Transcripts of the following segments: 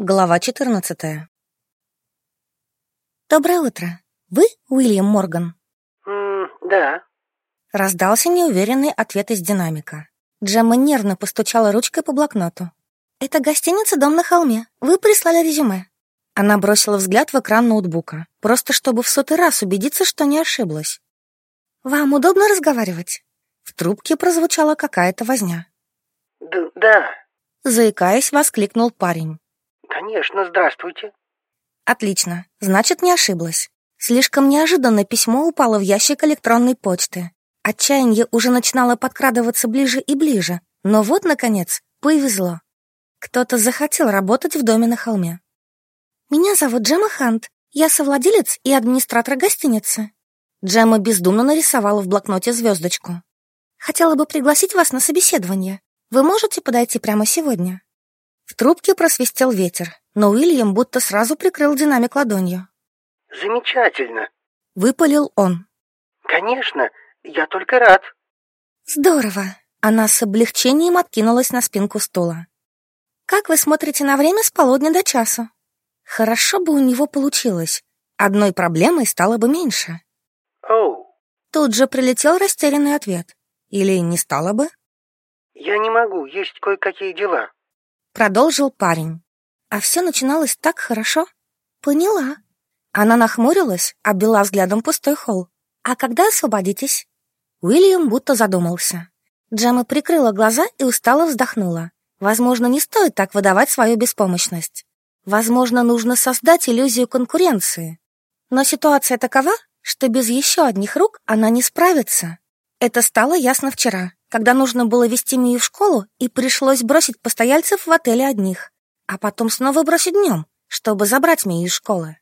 Глава 14. Доброе утро. Вы Уильям Морган? М да. Раздался неуверенный ответ из динамика. Джемма нервно постучала ручкой по блокноту. Это гостиница «Дом на холме». Вы прислали резюме. Она бросила взгляд в экран ноутбука, просто чтобы в сотый раз убедиться, что не ошиблась. «Вам удобно разговаривать?» В трубке прозвучала какая-то возня. Д да. Заикаясь, воскликнул парень. Конечно, здравствуйте. Отлично, значит, не ошиблась. Слишком неожиданно письмо упало в ящик электронной почты. Отчаяние уже начинало подкрадываться ближе и ближе, но вот, наконец, повезло. Кто-то захотел работать в доме на холме. «Меня зовут Джемма Хант. Я совладелец и администратор гостиницы». Джемма бездумно нарисовала в блокноте звездочку. «Хотела бы пригласить вас на собеседование. Вы можете подойти прямо сегодня?» В трубке просвистел ветер, но Уильям будто сразу прикрыл динамик ладонью. Замечательно. Выпалил он. Конечно, я только рад. Здорово. Она с облегчением откинулась на спинку стула. Как вы смотрите на время с полудня до часу? Хорошо бы у него получилось. Одной проблемой стало бы меньше. Оу. Тут же прилетел растерянный ответ. Или не стало бы? Я не могу, есть кое-какие дела. Продолжил парень. А все начиналось так хорошо. Поняла. Она нахмурилась, обвела взглядом пустой холл. А когда освободитесь? Уильям будто задумался. Джема прикрыла глаза и устало вздохнула. Возможно, не стоит так выдавать свою беспомощность. Возможно, нужно создать иллюзию конкуренции. Но ситуация такова, что без еще одних рук она не справится. Это стало ясно вчера когда нужно было вести Мию в школу, и пришлось бросить постояльцев в отеле одних, а потом снова бросить днем, чтобы забрать Мию из школы.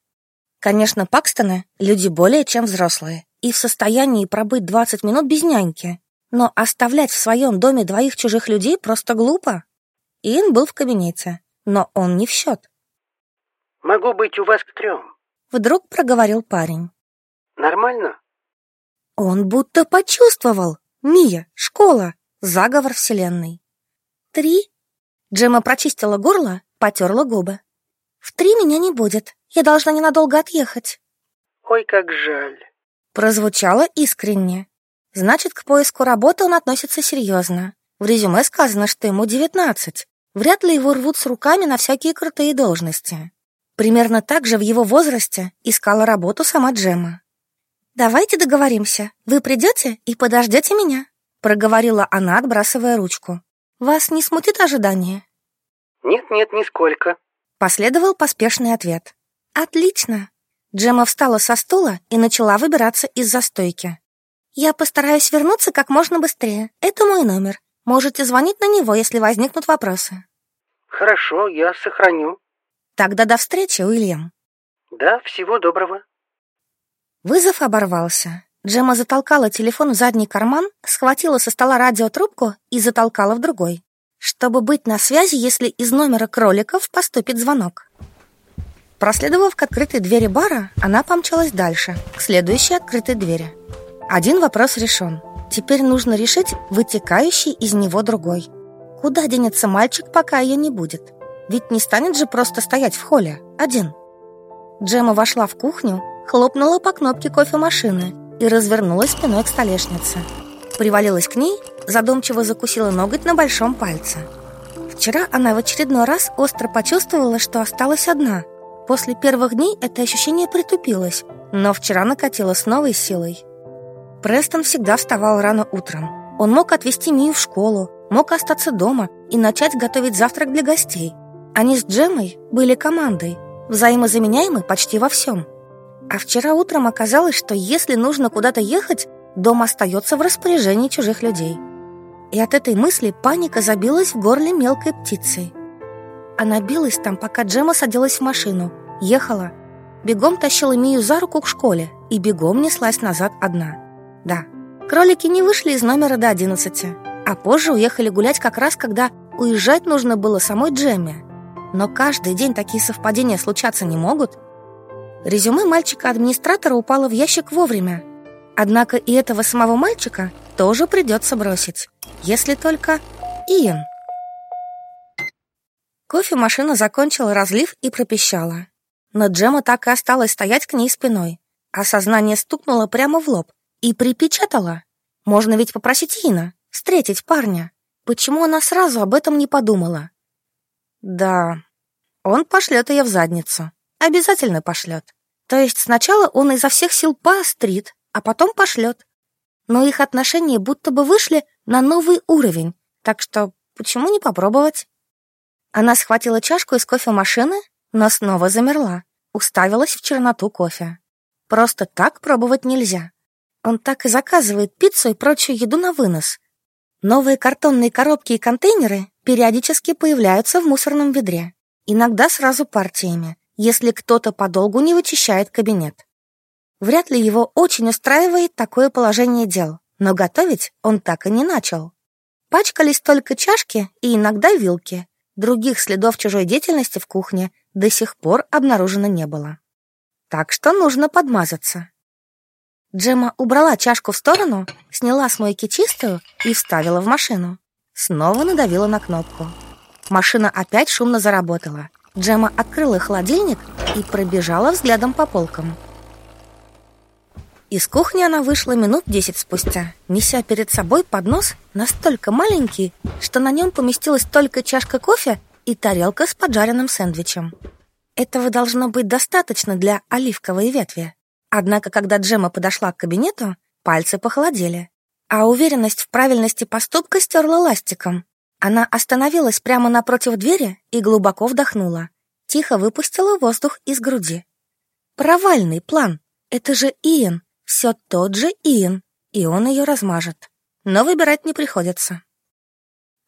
Конечно, Пакстоны — люди более чем взрослые и в состоянии пробыть 20 минут без няньки, но оставлять в своем доме двоих чужих людей просто глупо. Иэн был в кабинете, но он не в счет. «Могу быть у вас к трем», — вдруг проговорил парень. «Нормально?» Он будто почувствовал, Мия, школа, заговор вселенной. Три. Джема прочистила горло, потерла губы. В три меня не будет. Я должна ненадолго отъехать. Ой, как жаль. Прозвучало искренне. Значит, к поиску работы он относится серьезно. В резюме сказано, что ему девятнадцать. Вряд ли его рвут с руками на всякие крутые должности. Примерно так же в его возрасте искала работу сама Джема. «Давайте договоримся. Вы придете и подождете меня», — проговорила она, отбрасывая ручку. «Вас не смутит ожидание?» «Нет-нет, нисколько», — последовал поспешный ответ. «Отлично». Джема встала со стула и начала выбираться из застойки. «Я постараюсь вернуться как можно быстрее. Это мой номер. Можете звонить на него, если возникнут вопросы». «Хорошо, я сохраню». «Тогда до встречи, Уильям». «Да, всего доброго». Вызов оборвался. Джема затолкала телефон в задний карман, схватила со стола радиотрубку и затолкала в другой, чтобы быть на связи, если из номера кроликов поступит звонок. Проследовав к открытой двери бара, она помчалась дальше, к следующей открытой двери. Один вопрос решен. Теперь нужно решить вытекающий из него другой. Куда денется мальчик, пока ее не будет? Ведь не станет же просто стоять в холле, один. Джема вошла в кухню, хлопнула по кнопке кофемашины и развернулась спиной к столешнице. Привалилась к ней, задумчиво закусила ноготь на большом пальце. Вчера она в очередной раз остро почувствовала, что осталась одна. После первых дней это ощущение притупилось, но вчера накатило с новой силой. Престон всегда вставал рано утром. Он мог отвезти Мию в школу, мог остаться дома и начать готовить завтрак для гостей. Они с Джемой были командой, взаимозаменяемы почти во всем – а вчера утром оказалось, что если нужно куда-то ехать, дом остается в распоряжении чужих людей. И от этой мысли паника забилась в горле мелкой птицей. Она билась там, пока Джема садилась в машину, ехала, бегом тащила Мию за руку к школе и бегом неслась назад одна. Да, кролики не вышли из номера до одиннадцати, а позже уехали гулять как раз, когда уезжать нужно было самой Джемме. Но каждый день такие совпадения случаться не могут – Резюме мальчика-администратора упало в ящик вовремя. Однако и этого самого мальчика тоже придется бросить. Если только Иэн. Кофемашина закончила разлив и пропищала. Но Джема так и осталась стоять к ней спиной, а сознание стукнуло прямо в лоб и припечатало. Можно ведь попросить Ина встретить парня. Почему она сразу об этом не подумала? Да, он пошлет ее в задницу. Обязательно пошлет. То есть сначала он изо всех сил поострит, а потом пошлет. Но их отношения будто бы вышли на новый уровень, так что почему не попробовать? Она схватила чашку из кофемашины, но снова замерла, уставилась в черноту кофе. Просто так пробовать нельзя. Он так и заказывает пиццу и прочую еду на вынос. Новые картонные коробки и контейнеры периодически появляются в мусорном ведре. Иногда сразу партиями, если кто-то подолгу не вычищает кабинет. Вряд ли его очень устраивает такое положение дел, но готовить он так и не начал. Пачкались только чашки и иногда вилки. Других следов чужой деятельности в кухне до сих пор обнаружено не было. Так что нужно подмазаться. Джема убрала чашку в сторону, сняла с мойки чистую и вставила в машину. Снова надавила на кнопку. Машина опять шумно заработала. Джема открыла холодильник и пробежала взглядом по полкам. Из кухни она вышла минут десять спустя, неся перед собой поднос настолько маленький, что на нем поместилась только чашка кофе и тарелка с поджаренным сэндвичем. Этого должно быть достаточно для оливковой ветви. Однако, когда Джема подошла к кабинету, пальцы похолодели, а уверенность в правильности поступка стерла ластиком. Она остановилась прямо напротив двери и глубоко вдохнула. Тихо выпустила воздух из груди. Провальный план. Это же Иэн. Все тот же Иэн. И он ее размажет. Но выбирать не приходится.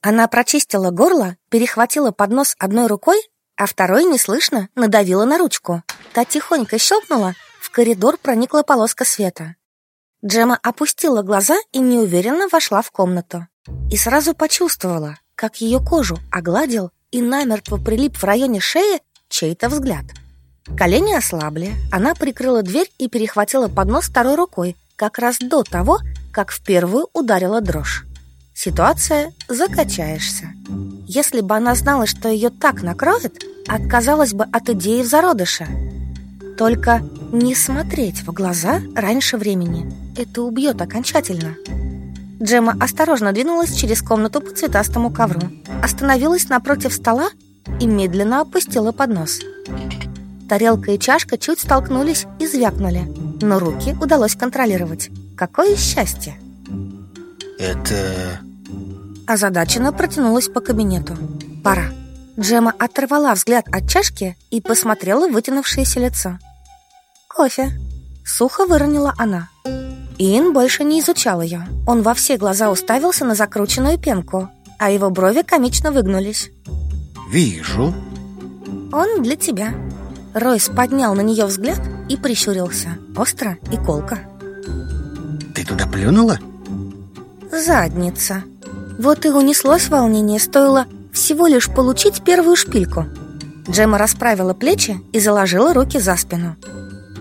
Она прочистила горло, перехватила поднос одной рукой, а второй неслышно надавила на ручку. Та тихонько щелкнула, в коридор проникла полоска света. Джема опустила глаза и неуверенно вошла в комнату. И сразу почувствовала, как ее кожу огладил и намертво прилип в районе шеи чей-то взгляд. Колени ослабли, она прикрыла дверь и перехватила поднос второй рукой, как раз до того, как в первую ударила дрожь. Ситуация «закачаешься». Если бы она знала, что ее так накроет, отказалась бы от идеи в зародыше. Только не смотреть в глаза раньше времени. Это убьет окончательно. Джема осторожно двинулась через комнату по цветастому ковру, остановилась напротив стола и медленно опустила поднос. Тарелка и чашка чуть столкнулись и звякнули, но руки удалось контролировать. Какое счастье! Это... Озадаченно протянулась по кабинету. Пора. Джема оторвала взгляд от чашки и посмотрела в вытянувшееся лицо. «Кофе», — сухо выронила она. Иэн больше не изучал ее. Он во все глаза уставился на закрученную пенку, а его брови комично выгнулись. Вижу. Он для тебя. Ройс поднял на нее взгляд и прищурился. Остро и колко. Ты туда плюнула? Задница. Вот и унеслось волнение, стоило всего лишь получить первую шпильку. Джема расправила плечи и заложила руки за спину.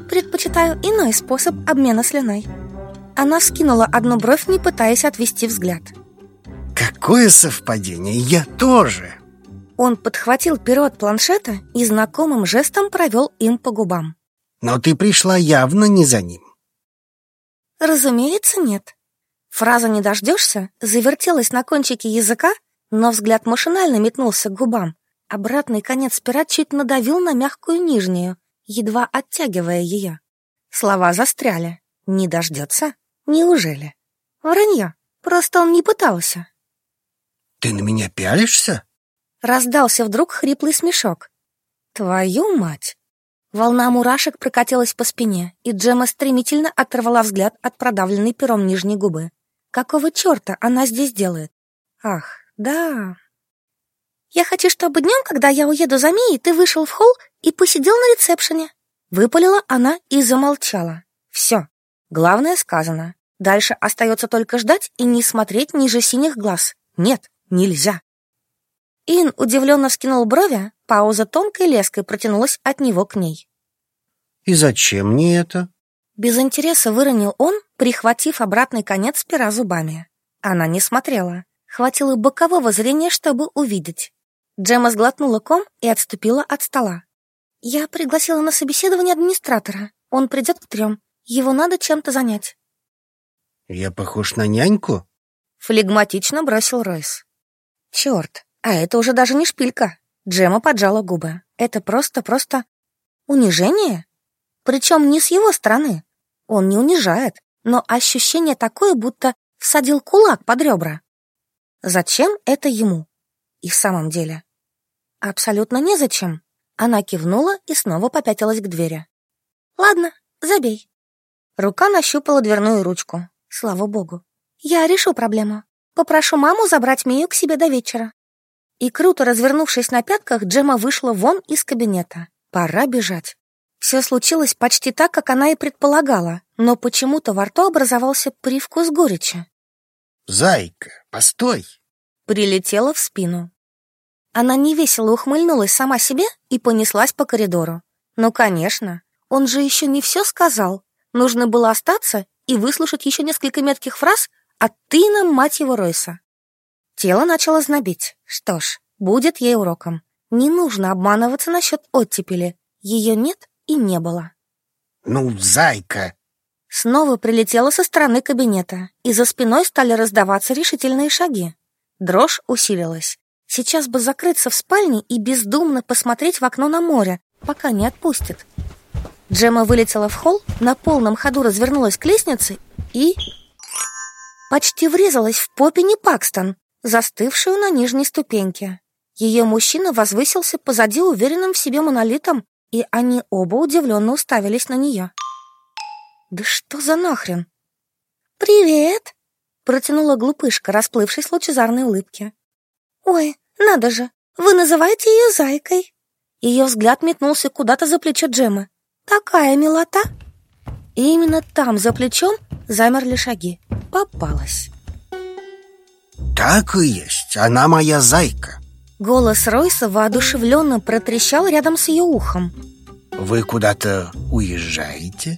Предпочитаю иной способ обмена слюной. Она вскинула одну бровь, не пытаясь отвести взгляд. Какое совпадение, я тоже. Он подхватил перо от планшета и знакомым жестом провел им по губам. Но ты пришла явно не за ним. Разумеется, нет. Фраза «не дождешься» завертелась на кончике языка, но взгляд машинально метнулся к губам. Обратный конец пера чуть надавил на мягкую нижнюю, едва оттягивая ее. Слова застряли. «Не дождется? Неужели?» Вранье. Просто он не пытался. Ты на меня пялишься? Раздался вдруг хриплый смешок. Твою мать! Волна мурашек прокатилась по спине, и Джема стремительно оторвала взгляд от продавленной пером нижней губы. Какого черта она здесь делает? Ах, да. Я хочу, чтобы днем, когда я уеду за Мией, ты вышел в холл и посидел на ресепшене. Выпалила она и замолчала. Все. Главное сказано. Дальше остается только ждать и не смотреть ниже синих глаз. Нет, нельзя. Ин удивленно вскинул брови, пауза тонкой леской протянулась от него к ней. «И зачем мне это?» Без интереса выронил он, прихватив обратный конец пера зубами. Она не смотрела. Хватило бокового зрения, чтобы увидеть. Джема сглотнула ком и отступила от стола. «Я пригласила на собеседование администратора. Он придет к трем. Его надо чем-то занять». Я похож на няньку? Флегматично бросил Ройс. Черт, а это уже даже не шпилька. Джема поджала губы. Это просто-просто унижение? Причем не с его стороны. Он не унижает, но ощущение такое, будто всадил кулак под ребра. Зачем это ему? И в самом деле? Абсолютно незачем. Она кивнула и снова попятилась к двери. Ладно, забей. Рука нащупала дверную ручку. Слава богу. Я решу проблему. Попрошу маму забрать Мию к себе до вечера. И круто развернувшись на пятках, Джема вышла вон из кабинета. Пора бежать. Все случилось почти так, как она и предполагала, но почему-то во рту образовался привкус горечи. Зайка, постой. Прилетела в спину. Она невесело ухмыльнулась сама себе и понеслась по коридору. Ну, конечно, он же еще не все сказал. Нужно было остаться и выслушать еще несколько метких фраз от Тына, мать его, Ройса. Тело начало знобить. Что ж, будет ей уроком. Не нужно обманываться насчет оттепели. Ее нет и не было. Ну, зайка! Снова прилетела со стороны кабинета, и за спиной стали раздаваться решительные шаги. Дрожь усилилась. Сейчас бы закрыться в спальне и бездумно посмотреть в окно на море, пока не отпустит. Джема вылетела в холл, на полном ходу развернулась к лестнице и... Почти врезалась в Поппини Пакстон, застывшую на нижней ступеньке. Ее мужчина возвысился позади уверенным в себе монолитом, и они оба удивленно уставились на нее. «Да что за нахрен?» «Привет!» — протянула глупышка, расплывшись в лучезарной улыбке. «Ой, надо же, вы называете ее зайкой!» Ее взгляд метнулся куда-то за плечо Джемы. Такая милота!» И именно там, за плечом, замерли шаги. Попалась. Так и есть, она моя зайка. Голос Ройса воодушевленно протрещал рядом с ее ухом. Вы куда-то уезжаете?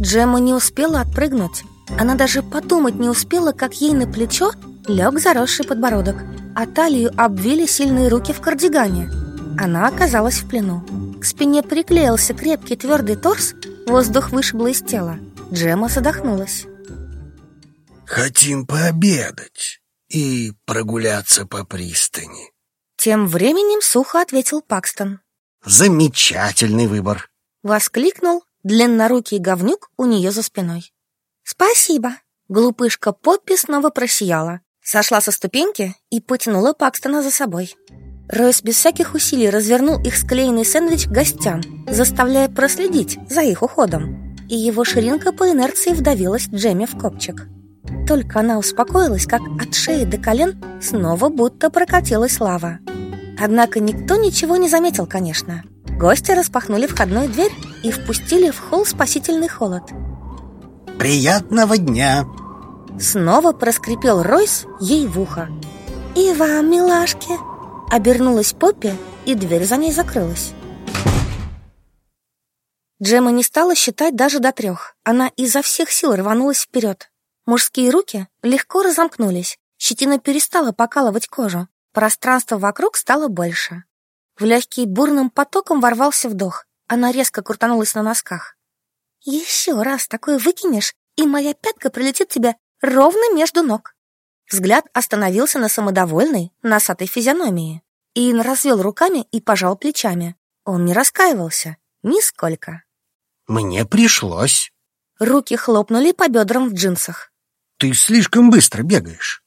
Джема не успела отпрыгнуть. Она даже подумать не успела, как ей на плечо лег заросший подбородок, а талию обвили сильные руки в кардигане. Она оказалась в плену. К спине приклеился крепкий твердый торс, воздух вышибло из тела. Джема задохнулась. Хотим пообедать и прогуляться по пристани. Тем временем сухо ответил Пакстон. Замечательный выбор. Воскликнул длиннорукий говнюк у нее за спиной. Спасибо. Глупышка Поппи снова просияла, сошла со ступеньки и потянула Пакстона за собой. Ройс без всяких усилий развернул их склеенный сэндвич к гостям, заставляя проследить за их уходом. И его ширинка по инерции вдавилась Джемми в копчик. Только она успокоилась, как от шеи до колен снова будто прокатилась лава. Однако никто ничего не заметил, конечно. Гости распахнули входную дверь и впустили в холл спасительный холод. «Приятного дня!» Снова проскрипел Ройс ей в ухо. «И вам, милашки!» Обернулась Поппи, и дверь за ней закрылась. Джема не стала считать даже до трех. Она изо всех сил рванулась вперед. Мужские руки легко разомкнулись, щетина перестала покалывать кожу, пространство вокруг стало больше. В легкий бурным потоком ворвался вдох. Она резко крутанулась на носках. «Еще раз такое выкинешь, и моя пятка прилетит тебе ровно между ног». Взгляд остановился на самодовольной, носатой физиономии. Иэн развел руками и пожал плечами. Он не раскаивался. Нисколько. Мне пришлось. Руки хлопнули по бедрам в джинсах. Ты слишком быстро бегаешь.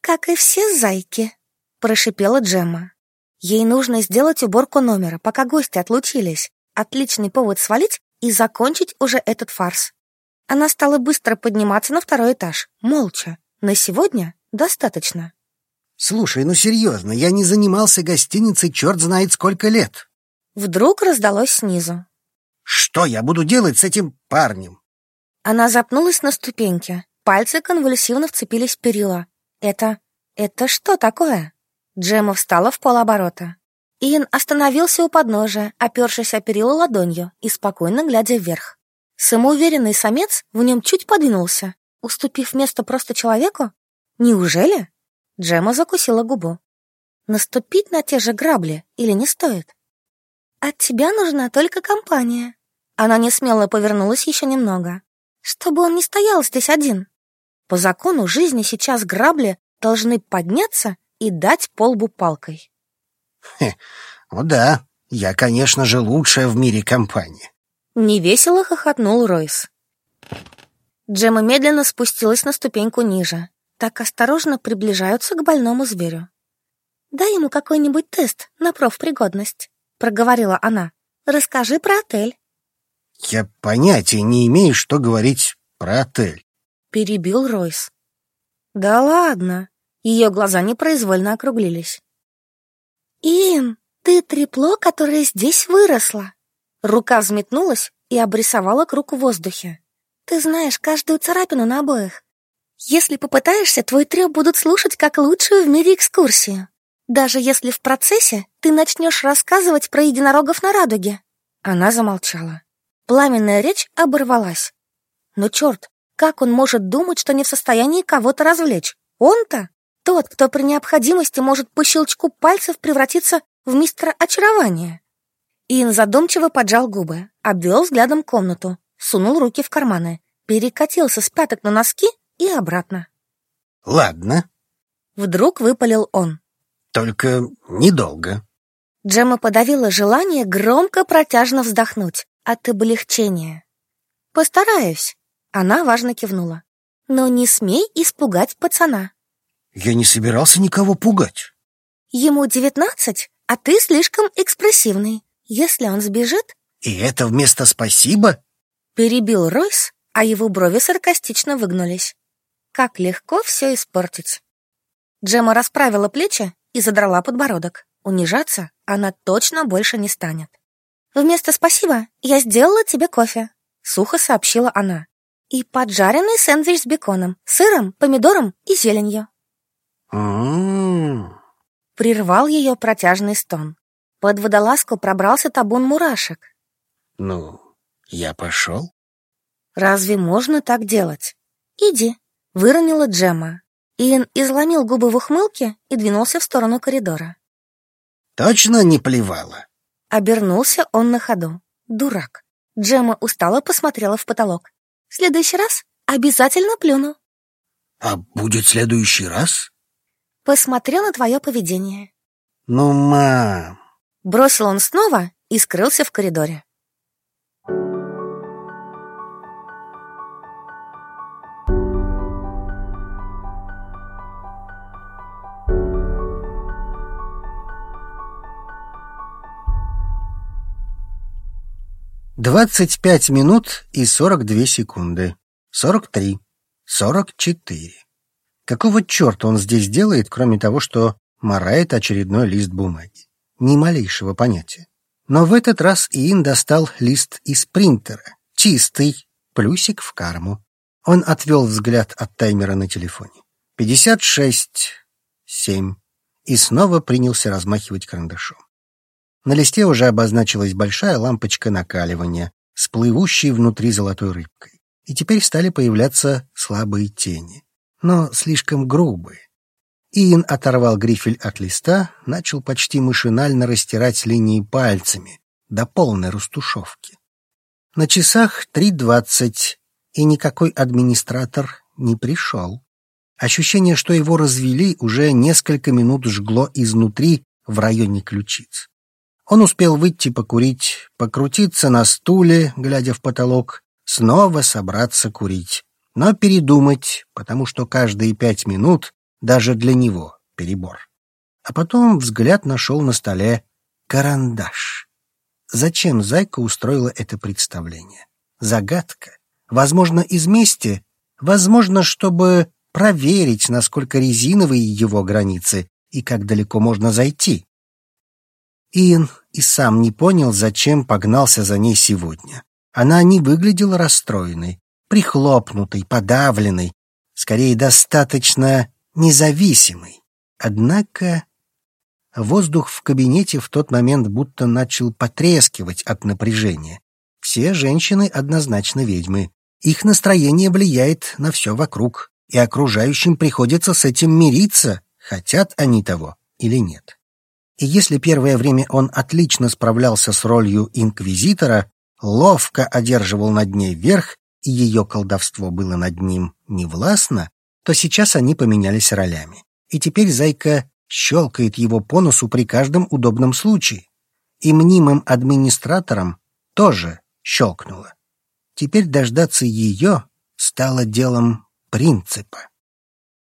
Как и все зайки, прошипела Джемма. Ей нужно сделать уборку номера, пока гости отлучились. Отличный повод свалить и закончить уже этот фарс. Она стала быстро подниматься на второй этаж, молча. На сегодня достаточно. Слушай, ну серьезно, я не занимался гостиницей черт знает сколько лет. Вдруг раздалось снизу. Что я буду делать с этим парнем? Она запнулась на ступеньке. Пальцы конвульсивно вцепились в перила. Это... это что такое? Джема встала в полоборота. Иэн остановился у подножия, опершись о перила ладонью и спокойно глядя вверх. Самоуверенный самец в нем чуть подвинулся, уступив место просто человеку? Неужели? Джема закусила губу. Наступить на те же грабли или не стоит? От тебя нужна только компания. Она не смело повернулась еще немного. Чтобы он не стоял здесь один. По закону жизни сейчас грабли должны подняться и дать полбу палкой. Хе, ну да, я, конечно же, лучшая в мире компания. Невесело хохотнул Ройс. Джема медленно спустилась на ступеньку ниже. Так осторожно приближаются к больному зверю. «Дай ему какой-нибудь тест на профпригодность», — проговорила она. «Расскажи про отель». Я понятия не имею, что говорить про отель. Перебил Ройс. Да ладно. Ее глаза непроизвольно округлились. Ин, ты трепло, которое здесь выросло. Рука взметнулась и обрисовала круг в воздухе. Ты знаешь каждую царапину на обоих. Если попытаешься, твой треп будут слушать как лучшую в мире экскурсию. Даже если в процессе ты начнешь рассказывать про единорогов на радуге. Она замолчала. Пламенная речь оборвалась. Но черт, как он может думать, что не в состоянии кого-то развлечь? Он-то? Тот, кто при необходимости может по щелчку пальцев превратиться в мистера очарования. Иэн задумчиво поджал губы, обвел взглядом комнату, сунул руки в карманы, перекатился с пяток на носки и обратно. Ладно. Вдруг выпалил он. Только недолго. Джема подавила желание громко протяжно вздохнуть от облегчения. «Постараюсь», — она важно кивнула. «Но не смей испугать пацана». Я не собирался никого пугать. Ему девятнадцать, а ты слишком экспрессивный. Если он сбежит... И это вместо «спасибо»? Перебил Ройс, а его брови саркастично выгнулись. Как легко все испортить. Джема расправила плечи и задрала подбородок. Унижаться она точно больше не станет. «Вместо спасибо я сделала тебе кофе», — сухо сообщила она. «И поджаренный сэндвич с беконом, сыром, помидором и зеленью». М-м-м. Прервал ее протяжный стон. Под водолазку пробрался табун мурашек. Ну, я пошел. Разве можно так делать? Иди, выронила Джема. Иэн изломил губы в ухмылке и двинулся в сторону коридора. Точно не плевала? Обернулся он на ходу. Дурак. Джема устало посмотрела в потолок. В следующий раз обязательно плюну. А будет следующий раз? Посмотрел на твое поведение. Ну, мам. Бросил он снова и скрылся в коридоре. Двадцать пять минут и сорок две секунды. Сорок три. Сорок четыре. Какого черта он здесь делает, кроме того, что морает очередной лист бумаги? Ни малейшего понятия. Но в этот раз Иин достал лист из принтера. Чистый. Плюсик в карму. Он отвел взгляд от таймера на телефоне. Пятьдесят шесть. Семь. И снова принялся размахивать карандашом. На листе уже обозначилась большая лампочка накаливания с плывущей внутри золотой рыбкой. И теперь стали появляться слабые тени, но слишком грубые. Иэн оторвал грифель от листа, начал почти машинально растирать линии пальцами до полной растушевки. На часах три двадцать, и никакой администратор не пришел. Ощущение, что его развели, уже несколько минут жгло изнутри в районе ключиц. Он успел выйти покурить, покрутиться на стуле, глядя в потолок, снова собраться курить, но передумать, потому что каждые пять минут даже для него перебор. А потом взгляд нашел на столе карандаш. Зачем Зайка устроила это представление? Загадка. Возможно, из мести, возможно, чтобы проверить, насколько резиновые его границы и как далеко можно зайти. Иэн и сам не понял, зачем погнался за ней сегодня. Она не выглядела расстроенной, прихлопнутой, подавленной, скорее достаточно независимой. Однако воздух в кабинете в тот момент будто начал потрескивать от напряжения. Все женщины однозначно ведьмы. Их настроение влияет на все вокруг, и окружающим приходится с этим мириться, хотят они того или нет. И если первое время он отлично справлялся с ролью инквизитора, ловко одерживал над ней верх, и ее колдовство было над ним невластно, то сейчас они поменялись ролями. И теперь Зайка щелкает его по носу при каждом удобном случае. И мнимым администратором тоже щелкнуло. Теперь дождаться ее стало делом принципа.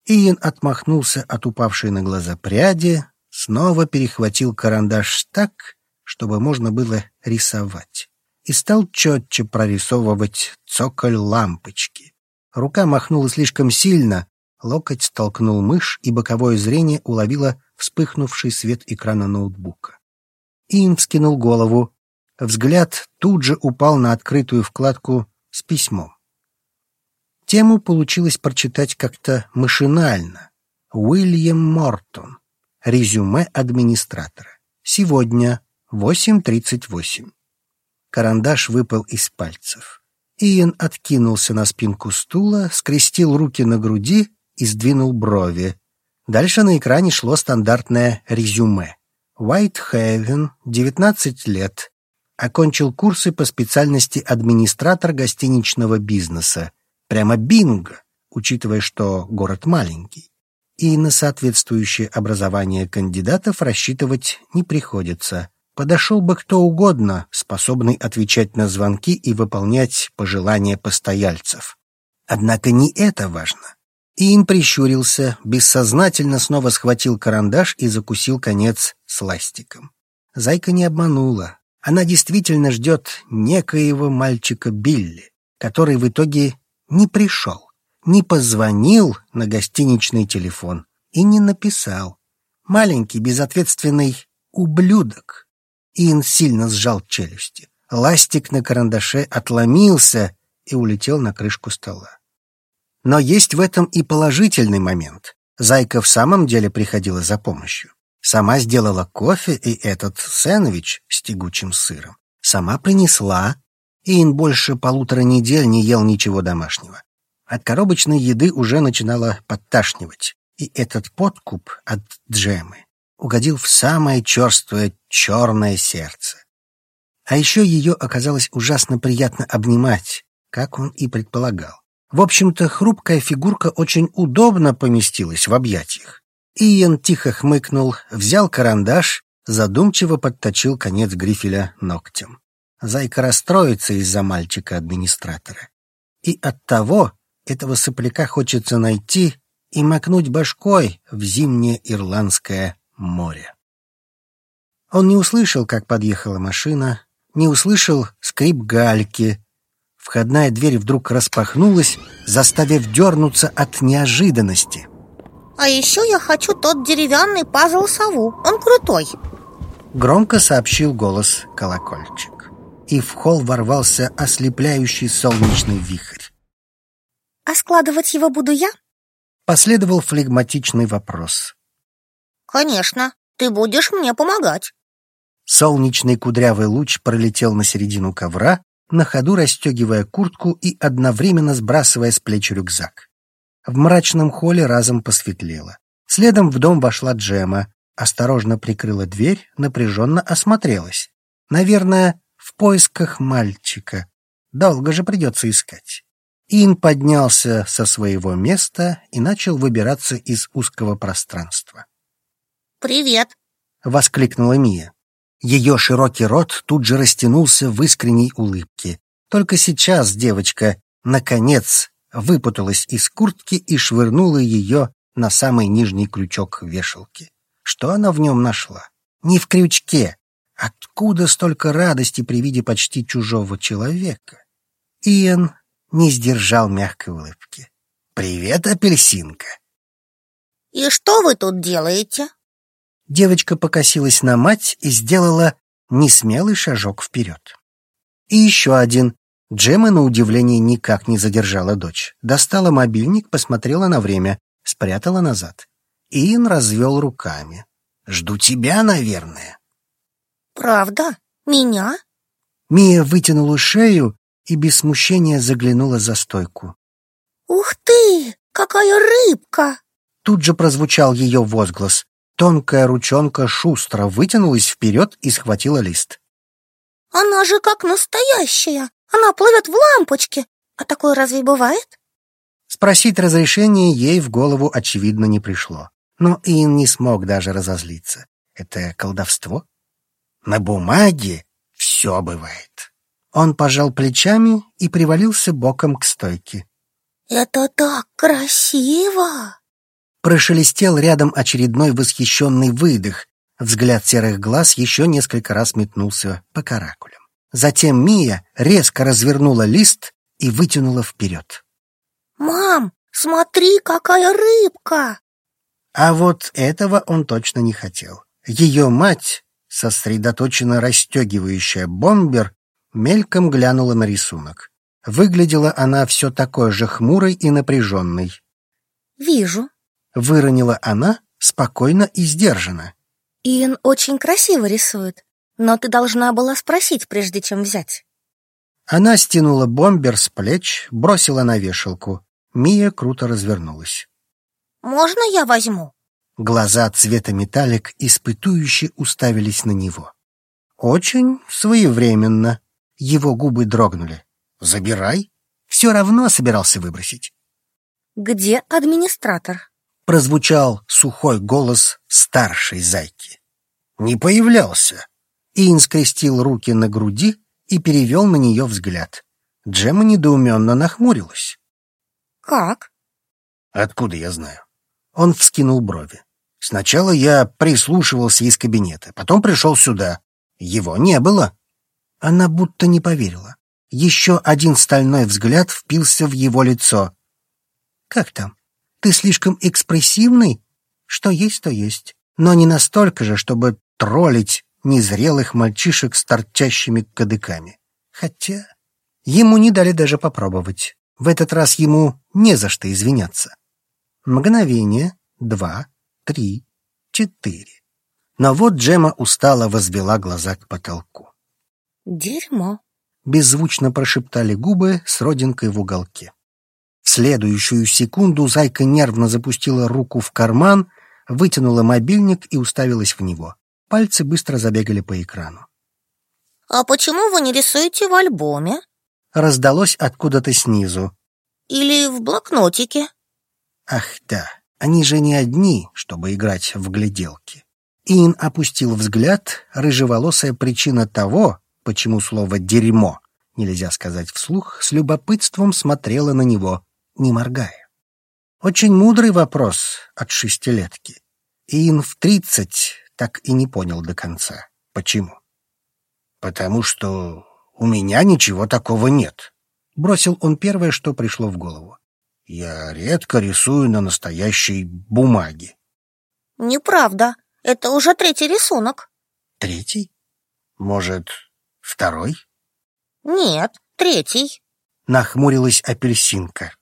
Иен отмахнулся от упавшей на глаза пряди, снова перехватил карандаш так, чтобы можно было рисовать, и стал четче прорисовывать цоколь лампочки. Рука махнула слишком сильно, локоть столкнул мышь, и боковое зрение уловило вспыхнувший свет экрана ноутбука. Иэн вскинул голову. Взгляд тут же упал на открытую вкладку с письмом. Тему получилось прочитать как-то машинально. Уильям Мортон. Резюме администратора. Сегодня 8.38. Карандаш выпал из пальцев. Иэн откинулся на спинку стула, скрестил руки на груди и сдвинул брови. Дальше на экране шло стандартное резюме. Уайт Хэвен, 19 лет. Окончил курсы по специальности администратор гостиничного бизнеса. Прямо бинго, учитывая, что город маленький. И на соответствующее образование кандидатов рассчитывать не приходится. Подошел бы кто угодно, способный отвечать на звонки и выполнять пожелания постояльцев. Однако не это важно. Иин прищурился, бессознательно снова схватил карандаш и закусил конец сластиком. Зайка не обманула. Она действительно ждет некоего мальчика Билли, который в итоге не пришел, не позвонил на гостиничный телефон и не написал. Маленький, безответственный ублюдок. Иин сильно сжал челюсти. Ластик на карандаше отломился и улетел на крышку стола. Но есть в этом и положительный момент. Зайка в самом деле приходила за помощью. Сама сделала кофе и этот сэндвич с тягучим сыром. Сама принесла. Иэн больше полутора недель не ел ничего домашнего. От коробочной еды уже начинало подташнивать. И этот подкуп от джемы угодил в самое черствое черное сердце. А еще ее оказалось ужасно приятно обнимать, как он и предполагал. В общем-то, хрупкая фигурка очень удобно поместилась в объятиях. Иен тихо хмыкнул, взял карандаш, задумчиво подточил конец грифеля ногтем. Зайка расстроится из-за мальчика-администратора. И оттого этого сопляка хочется найти и макнуть башкой в зимнее Ирландское море. Он не услышал, как подъехала машина, не услышал скрип гальки, Входная дверь вдруг распахнулась, заставив дернуться от неожиданности. А еще я хочу тот деревянный пазл-сову. Он крутой. Громко сообщил голос колокольчик. И в холл ворвался ослепляющий солнечный вихрь. А складывать его буду я? Последовал флегматичный вопрос. Конечно, ты будешь мне помогать. Солнечный кудрявый луч пролетел на середину ковра, на ходу расстегивая куртку и одновременно сбрасывая с плеч рюкзак. В мрачном холле разом посветлело. Следом в дом вошла Джема, осторожно прикрыла дверь, напряженно осмотрелась. Наверное, в поисках мальчика. Долго же придется искать. Ин поднялся со своего места и начал выбираться из узкого пространства. «Привет!» — воскликнула Мия. Ее широкий рот тут же растянулся в искренней улыбке. Только сейчас девочка, наконец, выпуталась из куртки и швырнула ее на самый нижний крючок вешалки. Что она в нем нашла? Не в крючке. Откуда столько радости при виде почти чужого человека? Иэн не сдержал мягкой улыбки. «Привет, апельсинка!» «И что вы тут делаете?» Девочка покосилась на мать и сделала несмелый шажок вперед. И еще один. Джема, на удивление, никак не задержала дочь. Достала мобильник, посмотрела на время, спрятала назад. Иэн развел руками. «Жду тебя, наверное». «Правда? Меня?» Мия вытянула шею и без смущения заглянула за стойку. «Ух ты! Какая рыбка!» Тут же прозвучал ее возглас. Тонкая ручонка шустро вытянулась вперед и схватила лист. Она же как настоящая. Она плывет в лампочке. А такое разве бывает? Спросить разрешения ей в голову, очевидно, не пришло. Но Иэн не смог даже разозлиться. Это колдовство? На бумаге все бывает. Он пожал плечами и привалился боком к стойке. «Это так красиво!» Прошелестел рядом очередной восхищенный выдох. Взгляд серых глаз еще несколько раз метнулся по каракулям. Затем Мия резко развернула лист и вытянула вперед. «Мам, смотри, какая рыбка!» А вот этого он точно не хотел. Ее мать, сосредоточенно расстегивающая бомбер, мельком глянула на рисунок. Выглядела она все такой же хмурой и напряженной. «Вижу», — выронила она спокойно и сдержанно. «Иэн очень красиво рисует, но ты должна была спросить, прежде чем взять». Она стянула бомбер с плеч, бросила на вешалку. Мия круто развернулась. «Можно я возьму?» Глаза цвета металлик испытующе уставились на него. Очень своевременно. Его губы дрогнули. «Забирай!» Все равно собирался выбросить. «Где администратор?» Прозвучал сухой голос старшей зайки. «Не появлялся!» Иин скрестил руки на груди и перевел на нее взгляд. Джема недоуменно нахмурилась. «Как?» «Откуда я знаю?» Он вскинул брови. «Сначала я прислушивался из кабинета, потом пришел сюда. Его не было». Она будто не поверила. Еще один стальной взгляд впился в его лицо. «Как там? Ты слишком экспрессивный? Что есть, то есть. Но не настолько же, чтобы троллить незрелых мальчишек с торчащими кадыками. Хотя ему не дали даже попробовать. В этот раз ему не за что извиняться. Мгновение, два, три, четыре. Но вот Джема устало возвела глаза к потолку. «Дерьмо», — беззвучно прошептали губы с родинкой в уголке. В следующую секунду зайка нервно запустила руку в карман, вытянула мобильник и уставилась в него. Пальцы быстро забегали по экрану. «А почему вы не рисуете в альбоме?» Раздалось откуда-то снизу. «Или в блокнотике?» Ах да, они же не одни, чтобы играть в гляделки. Ин опустил взгляд, рыжеволосая причина того, почему слово «дерьмо» нельзя сказать вслух, с любопытством смотрела на него, не моргая. Очень мудрый вопрос от шестилетки. Ин в тридцать так и не понял до конца. Почему? «Потому что у меня ничего такого нет», — бросил он первое, что пришло в голову. «Я редко рисую на настоящей бумаге». «Неправда. Это уже третий рисунок». «Третий? Может, второй?» «Нет, третий», — нахмурилась апельсинка.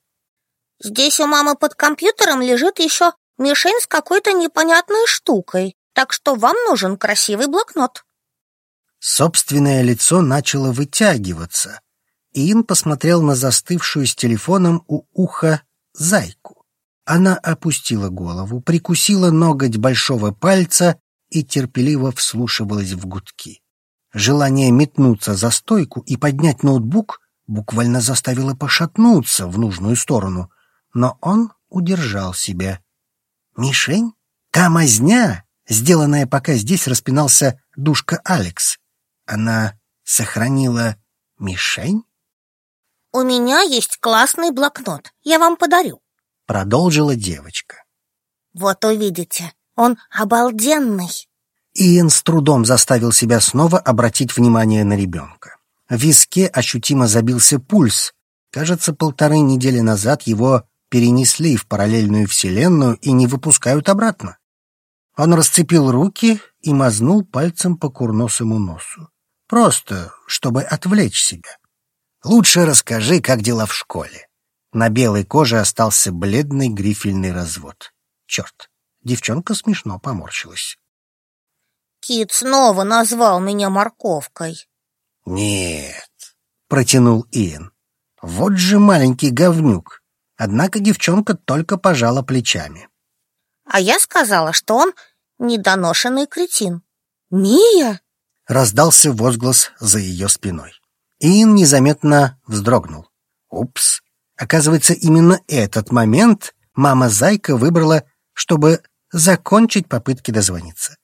«Здесь у мамы под компьютером лежит еще мишень с какой-то непонятной штукой так что вам нужен красивый блокнот». Собственное лицо начало вытягиваться. Ин посмотрел на застывшую с телефоном у уха зайку. Она опустила голову, прикусила ноготь большого пальца и терпеливо вслушивалась в гудки. Желание метнуться за стойку и поднять ноутбук буквально заставило пошатнуться в нужную сторону, но он удержал себя. «Мишень? Та мазня, сделанная, пока здесь распинался душка Алекс. Она сохранила мишень? «У меня есть классный блокнот. Я вам подарю», — продолжила девочка. «Вот увидите, он обалденный». Иэн с трудом заставил себя снова обратить внимание на ребенка. В виске ощутимо забился пульс. Кажется, полторы недели назад его перенесли в параллельную вселенную и не выпускают обратно. Он расцепил руки и мазнул пальцем по курносому носу. Просто, чтобы отвлечь себя. Лучше расскажи, как дела в школе. На белой коже остался бледный грифельный развод. Черт, девчонка смешно поморщилась. Кит снова назвал меня морковкой. Нет, протянул Иэн. Вот же маленький говнюк. Однако девчонка только пожала плечами. А я сказала, что он Недоношенный кретин. Мия? Раздался возглас за ее спиной. Иин незаметно вздрогнул. Упс. Оказывается, именно этот момент мама-зайка выбрала, чтобы закончить попытки дозвониться.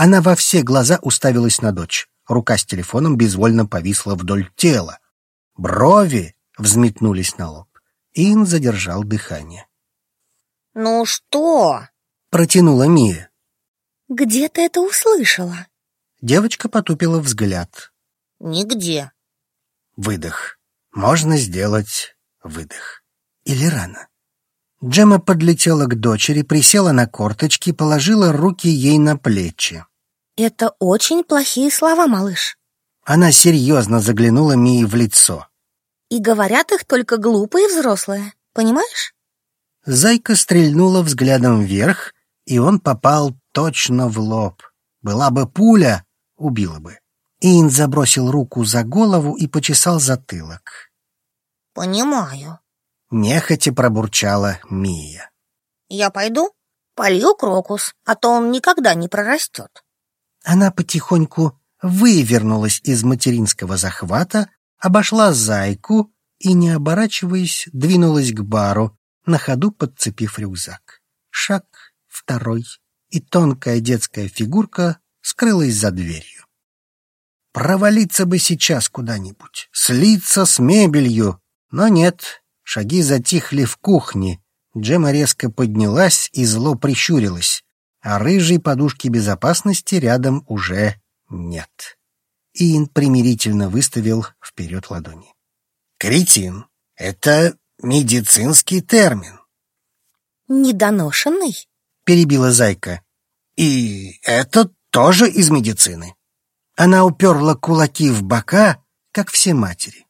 Она во все глаза уставилась на дочь. Рука с телефоном безвольно повисла вдоль тела. Брови взметнулись на лоб. Ин задержал дыхание. «Ну что?» — протянула Мия. «Где ты это услышала?» Девочка потупила взгляд. «Нигде». Выдох. Можно сделать выдох. Или рано. Джема подлетела к дочери, присела на корточки, положила руки ей на плечи. «Это очень плохие слова, малыш». Она серьезно заглянула Мии в лицо. «И говорят их только глупые взрослые, понимаешь?» Зайка стрельнула взглядом вверх, и он попал точно в лоб. Была бы пуля, убила бы. Ин забросил руку за голову и почесал затылок. «Понимаю», — нехотя пробурчала Мия. «Я пойду? Полью крокус, а то он никогда не прорастет». Она потихоньку вывернулась из материнского захвата, обошла зайку и, не оборачиваясь, двинулась к бару, на ходу подцепив рюкзак. Шаг, второй, и тонкая детская фигурка скрылась за дверью. Провалиться бы сейчас куда-нибудь, слиться с мебелью, но нет, шаги затихли в кухне. Джема резко поднялась и зло прищурилась, а рыжей подушки безопасности рядом уже нет. Иин примирительно выставил вперед ладони. «Кретин — это медицинский термин». «Недоношенный?» — перебила Зайка. «И это тоже из медицины». Она уперла кулаки в бока, как все матери.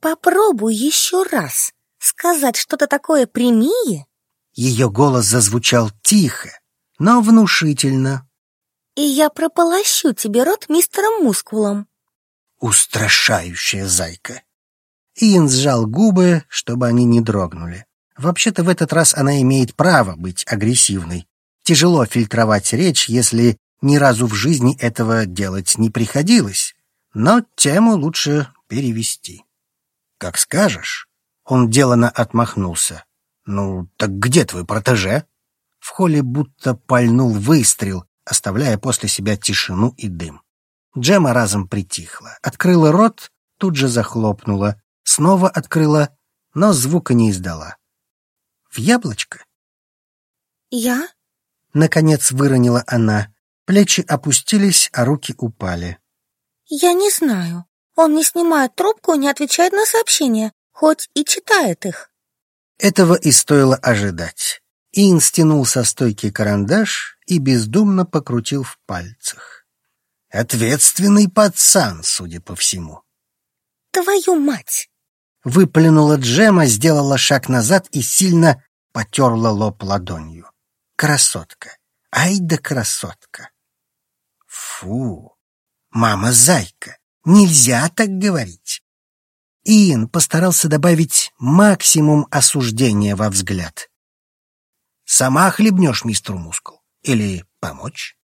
Попробуй еще раз сказать что-то такое прямее. Ее голос зазвучал тихо, но внушительно. И я прополощу тебе рот мистером Мускулом. Устрашающая зайка. Иэн сжал губы, чтобы они не дрогнули. Вообще-то в этот раз она имеет право быть агрессивной. Тяжело фильтровать речь, если ни разу в жизни этого делать не приходилось. Но тему лучше перевести. «Как скажешь». Он делано отмахнулся. «Ну, так где твой протеже?» В холле будто пальнул выстрел, оставляя после себя тишину и дым. Джема разом притихла, открыла рот, тут же захлопнула, снова открыла, но звука не издала. «В яблочко?» «Я?» Наконец выронила она. Плечи опустились, а руки упали. «Я не знаю. Он не снимает трубку и не отвечает на сообщения, хоть и читает их. Этого и стоило ожидать. Ин стянул со стойки карандаш и бездумно покрутил в пальцах. Ответственный пацан, судя по всему. Твою мать! Выплюнула Джема, сделала шаг назад и сильно потерла лоб ладонью. Красотка! Ай да красотка! Фу! Мама-зайка! Нельзя так говорить. Иэн постарался добавить максимум осуждения во взгляд. Сама хлебнешь, мистер Мускул? Или помочь?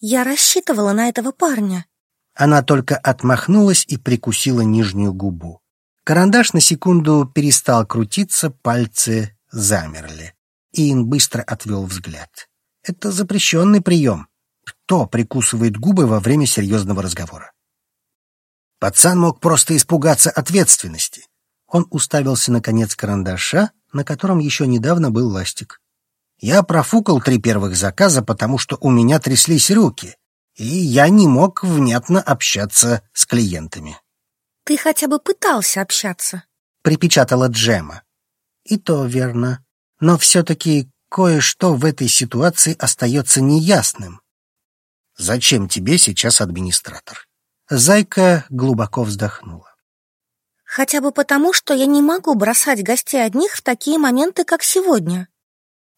Я рассчитывала на этого парня. Она только отмахнулась и прикусила нижнюю губу. Карандаш на секунду перестал крутиться, пальцы замерли. Иэн быстро отвел взгляд. Это запрещенный прием. Кто прикусывает губы во время серьезного разговора? Пацан мог просто испугаться ответственности. Он уставился на конец карандаша, на котором еще недавно был ластик. Я профукал три первых заказа, потому что у меня тряслись руки, и я не мог внятно общаться с клиентами. «Ты хотя бы пытался общаться», — припечатала Джема. И то верно. Но все-таки кое-что в этой ситуации остается неясным. Зачем тебе сейчас администратор? Зайка глубоко вздохнула. Хотя бы потому, что я не могу бросать гостей одних в такие моменты, как сегодня.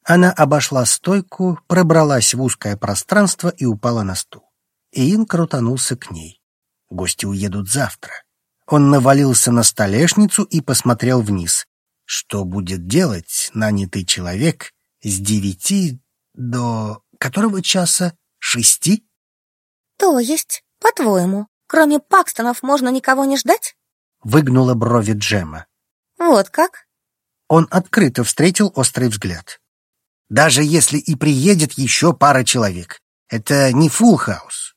Она обошла стойку, пробралась в узкое пространство и упала на стул. Иин крутанулся к ней. Гости уедут завтра. Он навалился на столешницу и посмотрел вниз. Что будет делать нанятый человек с девяти до Которого часа? Шести? То есть, по-твоему, кроме Пакстонов можно никого не ждать? Выгнула брови Джема. Вот как? Он открыто встретил острый взгляд. Даже если и приедет еще пара человек, это не фулл-хаус.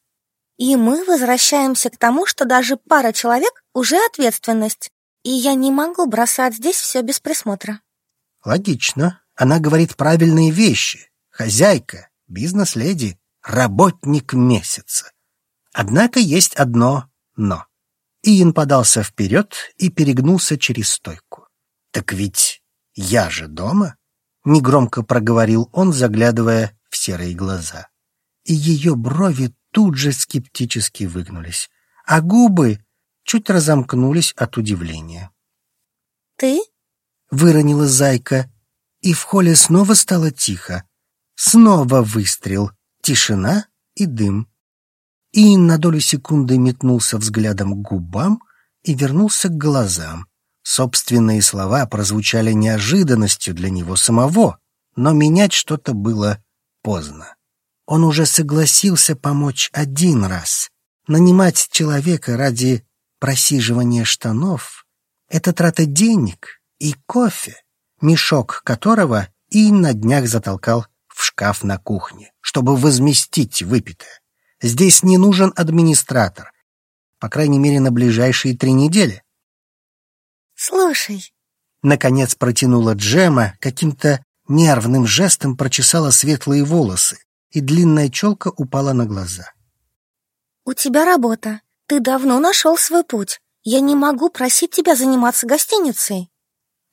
И мы возвращаемся к тому, что даже пара человек уже ответственность, и я не могу бросать здесь все без присмотра. Логично. Она говорит правильные вещи. Хозяйка, бизнес-леди, работник месяца. Однако есть одно «но». Иен подался вперед и перегнулся через стойку. «Так ведь я же дома?» — негромко проговорил он, заглядывая в серые глаза. И ее брови тут же скептически выгнулись, а губы чуть разомкнулись от удивления. «Ты?» — выронила зайка, и в холле снова стало тихо. Снова выстрел, тишина и дым. И на долю секунды метнулся взглядом к губам и вернулся к глазам. Собственные слова прозвучали неожиданностью для него самого, но менять что-то было поздно. Он уже согласился помочь один раз. Нанимать человека ради просиживания штанов — это трата денег и кофе, мешок которого и на днях затолкал в шкаф на кухне, чтобы возместить выпитое. Здесь не нужен администратор, по крайней мере, на ближайшие три недели. «Слушай», — наконец протянула Джема, каким-то нервным жестом прочесала светлые волосы, и длинная челка упала на глаза. «У тебя работа. Ты давно нашел свой путь. Я не могу просить тебя заниматься гостиницей».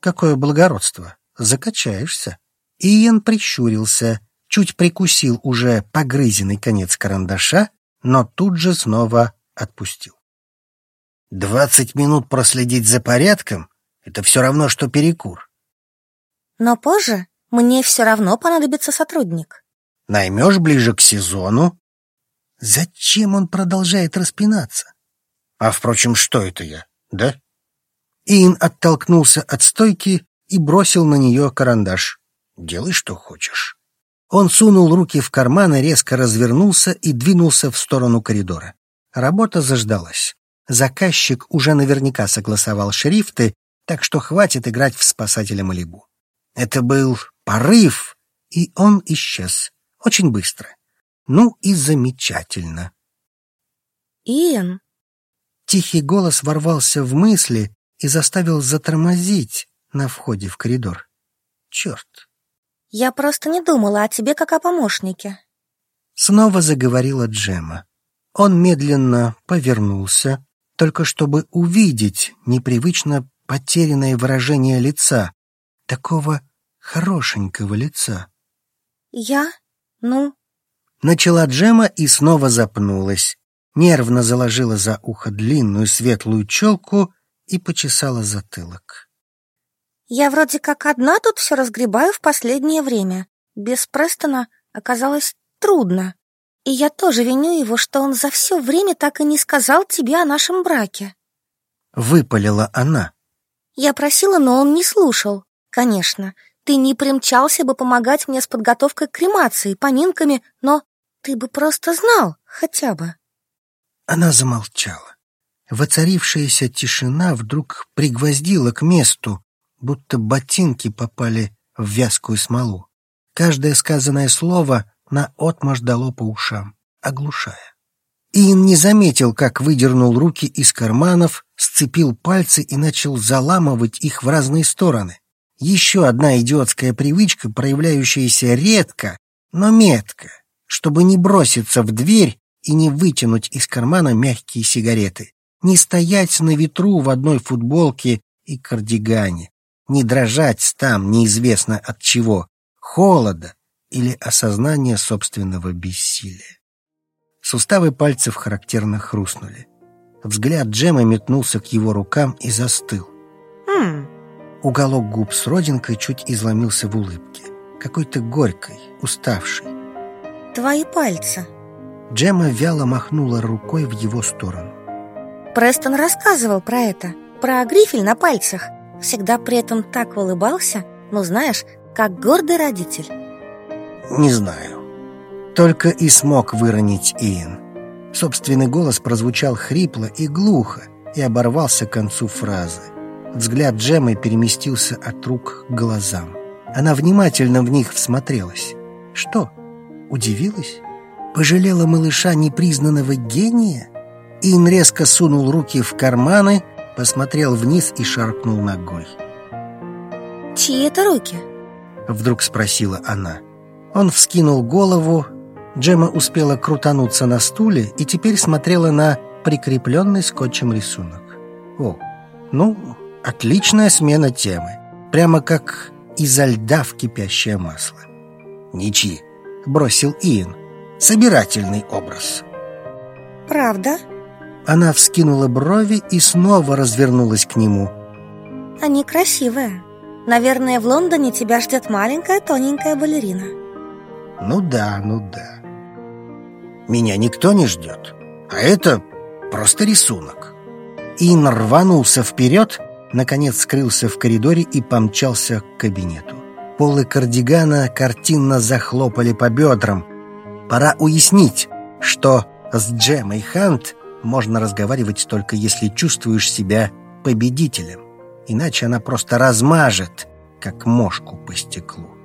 «Какое благородство! Закачаешься!» Иен прищурился, чуть прикусил уже погрызенный конец карандаша, но тут же снова отпустил. «Двадцать минут проследить за порядком — это все равно, что перекур». «Но позже мне все равно понадобится сотрудник». Наймешь ближе к сезону. Зачем он продолжает распинаться? А, впрочем, что это я, да? Иэн оттолкнулся от стойки и бросил на нее карандаш. Делай, что хочешь. Он сунул руки в карманы, резко развернулся и двинулся в сторону коридора. Работа заждалась. Заказчик уже наверняка согласовал шрифты, так что хватит играть в спасателя Малибу. Это был порыв, и он исчез. Очень быстро. Ну и замечательно. Иэн. Тихий голос ворвался в мысли и заставил затормозить на входе в коридор. Черт. Я просто не думала о тебе как о помощнике. Снова заговорила Джема. Он медленно повернулся, только чтобы увидеть непривычно потерянное выражение лица, такого хорошенького лица. Я «Ну?» Начала Джема и снова запнулась. Нервно заложила за ухо длинную светлую челку и почесала затылок. «Я вроде как одна тут все разгребаю в последнее время. Без Престона оказалось трудно. И я тоже виню его, что он за все время так и не сказал тебе о нашем браке». Выпалила она. Я просила, но он не слушал. Конечно, ты не примчался бы помогать мне с подготовкой к кремации, поминками, но ты бы просто знал, хотя бы. Она замолчала. Воцарившаяся тишина вдруг пригвоздила к месту, будто ботинки попали в вязкую смолу. Каждое сказанное слово наотмашь дало по ушам, оглушая. Иэн не заметил, как выдернул руки из карманов, сцепил пальцы и начал заламывать их в разные стороны. Еще одна идиотская привычка, проявляющаяся редко, но метко, чтобы не броситься в дверь и не вытянуть из кармана мягкие сигареты, не стоять на ветру в одной футболке и кардигане, не дрожать там неизвестно от чего, холода или осознания собственного бессилия. Суставы пальцев характерно хрустнули. Взгляд Джема метнулся к его рукам и застыл. «Хм, Уголок губ с родинкой чуть изломился в улыбке. Какой-то горькой, уставшей. Твои пальцы. Джема вяло махнула рукой в его сторону. Престон рассказывал про это. Про грифель на пальцах. Всегда при этом так улыбался. Ну, знаешь, как гордый родитель. Не знаю. только и смог выронить Иэн. Собственный голос прозвучал хрипло и глухо и оборвался к концу фразы. Взгляд Джемы переместился от рук к глазам. Она внимательно в них всмотрелась. Что? Удивилась? Пожалела малыша непризнанного гения? Ин резко сунул руки в карманы, посмотрел вниз и шаркнул ногой. «Чьи это руки?» Вдруг спросила она. Он вскинул голову. Джема успела крутануться на стуле и теперь смотрела на прикрепленный скотчем рисунок. О, ну, отличная смена темы. Прямо как изо льда в кипящее масло. «Ничьи», — бросил Иэн. «Собирательный образ». «Правда?» Она вскинула брови и снова развернулась к нему. «Они красивые. Наверное, в Лондоне тебя ждет маленькая тоненькая балерина». «Ну да, ну да. Меня никто не ждет. А это просто рисунок». Ин рванулся вперед, наконец скрылся в коридоре и помчался к кабинету. Полы кардигана картинно захлопали по бедрам. Пора уяснить, что с Джемой Хант можно разговаривать только если чувствуешь себя победителем. Иначе она просто размажет, как мошку по стеклу.